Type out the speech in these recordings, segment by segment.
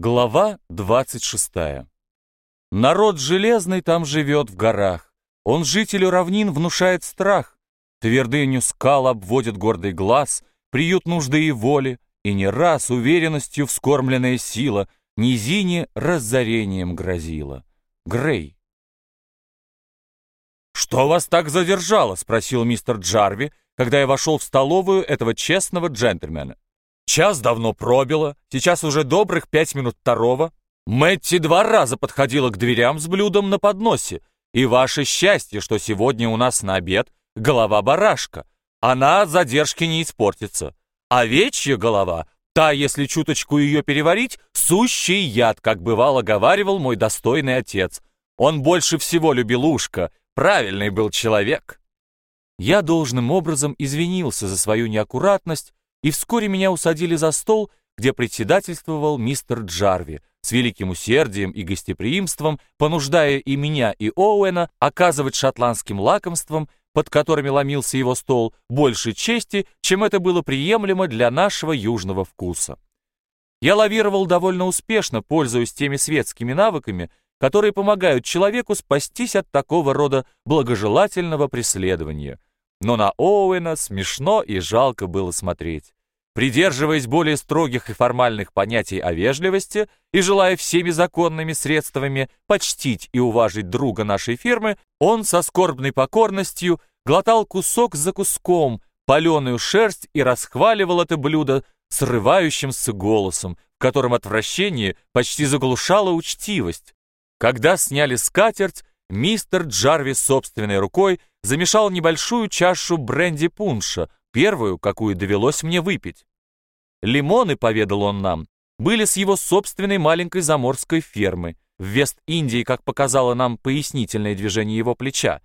Глава 26. Народ железный там живет в горах. Он жителю равнин внушает страх. Твердыню скал обводит гордый глаз, приют нужды и воли, и не раз уверенностью вскормленная сила низине разорением грозила. Грей. «Что вас так задержало?» — спросил мистер Джарви, когда я вошел в столовую этого честного джентльмена. Час давно пробило, сейчас уже добрых пять минут второго. Мэтти два раза подходила к дверям с блюдом на подносе. И ваше счастье, что сегодня у нас на обед голова барашка. Она от задержки не испортится. Овечья голова, та, если чуточку ее переварить, сущий яд, как бывало говаривал мой достойный отец. Он больше всего любил ушко, правильный был человек. Я должным образом извинился за свою неаккуратность, и вскоре меня усадили за стол, где председательствовал мистер Джарви, с великим усердием и гостеприимством, понуждая и меня, и Оуэна оказывать шотландским лакомствам, под которыми ломился его стол, больше чести, чем это было приемлемо для нашего южного вкуса. Я лавировал довольно успешно, пользуясь теми светскими навыками, которые помогают человеку спастись от такого рода благожелательного преследования – но на Оуэна смешно и жалко было смотреть. Придерживаясь более строгих и формальных понятий о вежливости и желая всеми законными средствами почтить и уважить друга нашей фирмы, он со скорбной покорностью глотал кусок за куском, паленую шерсть и расхваливал это блюдо срывающимся голосом, в котором отвращение почти заглушало учтивость. Когда сняли скатерть, мистер Джарви собственной рукой замешал небольшую чашу бренди-пунша, первую, какую довелось мне выпить. Лимоны, поведал он нам, были с его собственной маленькой заморской фермы, в Вест-Индии, как показало нам пояснительное движение его плеча.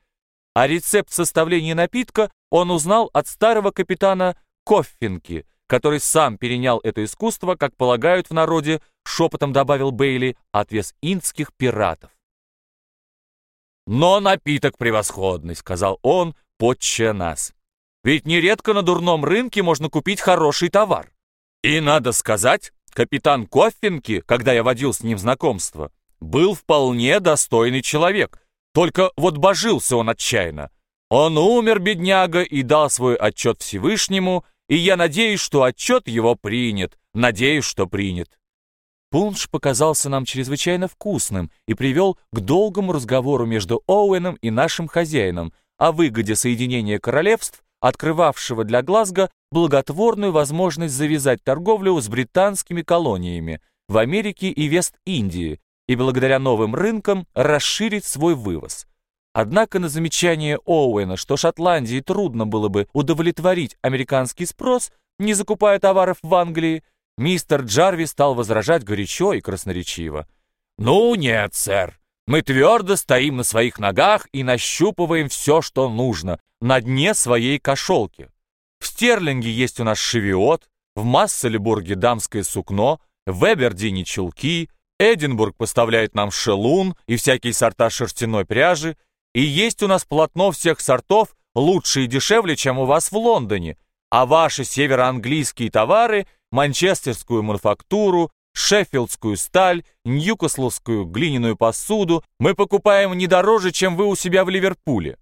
А рецепт составления напитка он узнал от старого капитана Коффинки, который сам перенял это искусство, как полагают в народе, шепотом добавил Бейли, от вест-индских пиратов. «Но напиток превосходный», — сказал он, подчая нас. «Ведь нередко на дурном рынке можно купить хороший товар. И надо сказать, капитан Коффинки, когда я водил с ним знакомство, был вполне достойный человек, только вот божился он отчаянно. Он умер, бедняга, и дал свой отчет Всевышнему, и я надеюсь, что отчет его принят, надеюсь, что принят. Пунш показался нам чрезвычайно вкусным и привел к долгому разговору между Оуэном и нашим хозяином о выгоде соединения королевств, открывавшего для Глазго благотворную возможность завязать торговлю с британскими колониями в Америке и Вест-Индии и благодаря новым рынкам расширить свой вывоз. Однако на замечание Оуэна, что Шотландии трудно было бы удовлетворить американский спрос, не закупая товаров в Англии, Мистер Джарви стал возражать горячо и красноречиво. «Ну нет, сэр, мы твердо стоим на своих ногах и нащупываем все, что нужно, на дне своей кошелки. В Стерлинге есть у нас шевиот, в Масселебурге дамское сукно, в Эбердине чулки, Эдинбург поставляет нам шелун и всякие сорта шерстяной пряжи, и есть у нас полотно всех сортов, лучше и дешевле, чем у вас в Лондоне, а ваши североанглийские товары – манчестерскую мануфактуру, шеффилдскую сталь, ньюкасловскую глиняную посуду мы покупаем не дороже, чем вы у себя в Ливерпуле.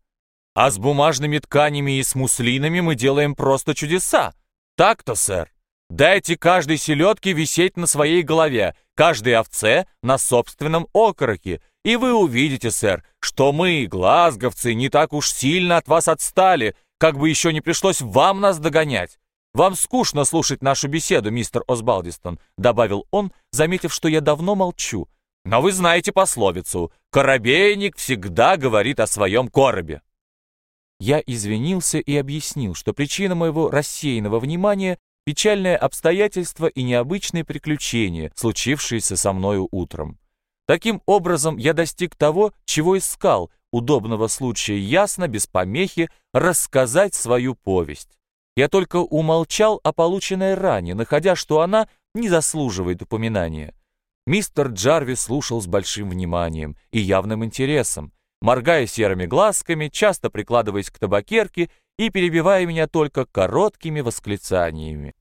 А с бумажными тканями и с муслинами мы делаем просто чудеса. Так-то, сэр. Дайте каждой селедке висеть на своей голове, каждой овце на собственном окороке, и вы увидите, сэр, что мы, глазговцы, не так уж сильно от вас отстали, как бы еще не пришлось вам нас догонять. «Вам скучно слушать нашу беседу, мистер Осбалдистон», добавил он, заметив, что я давно молчу. «Но вы знаете пословицу «Коробейник всегда говорит о своем коробе». Я извинился и объяснил, что причина моего рассеянного внимания — печальное обстоятельство и необычные приключения, случившиеся со мною утром. Таким образом, я достиг того, чего искал, удобного случая ясно, без помехи, рассказать свою повесть. Я только умолчал о полученной ране, находя, что она не заслуживает упоминания. Мистер Джарви слушал с большим вниманием и явным интересом, моргая серыми глазками, часто прикладываясь к табакерке и перебивая меня только короткими восклицаниями.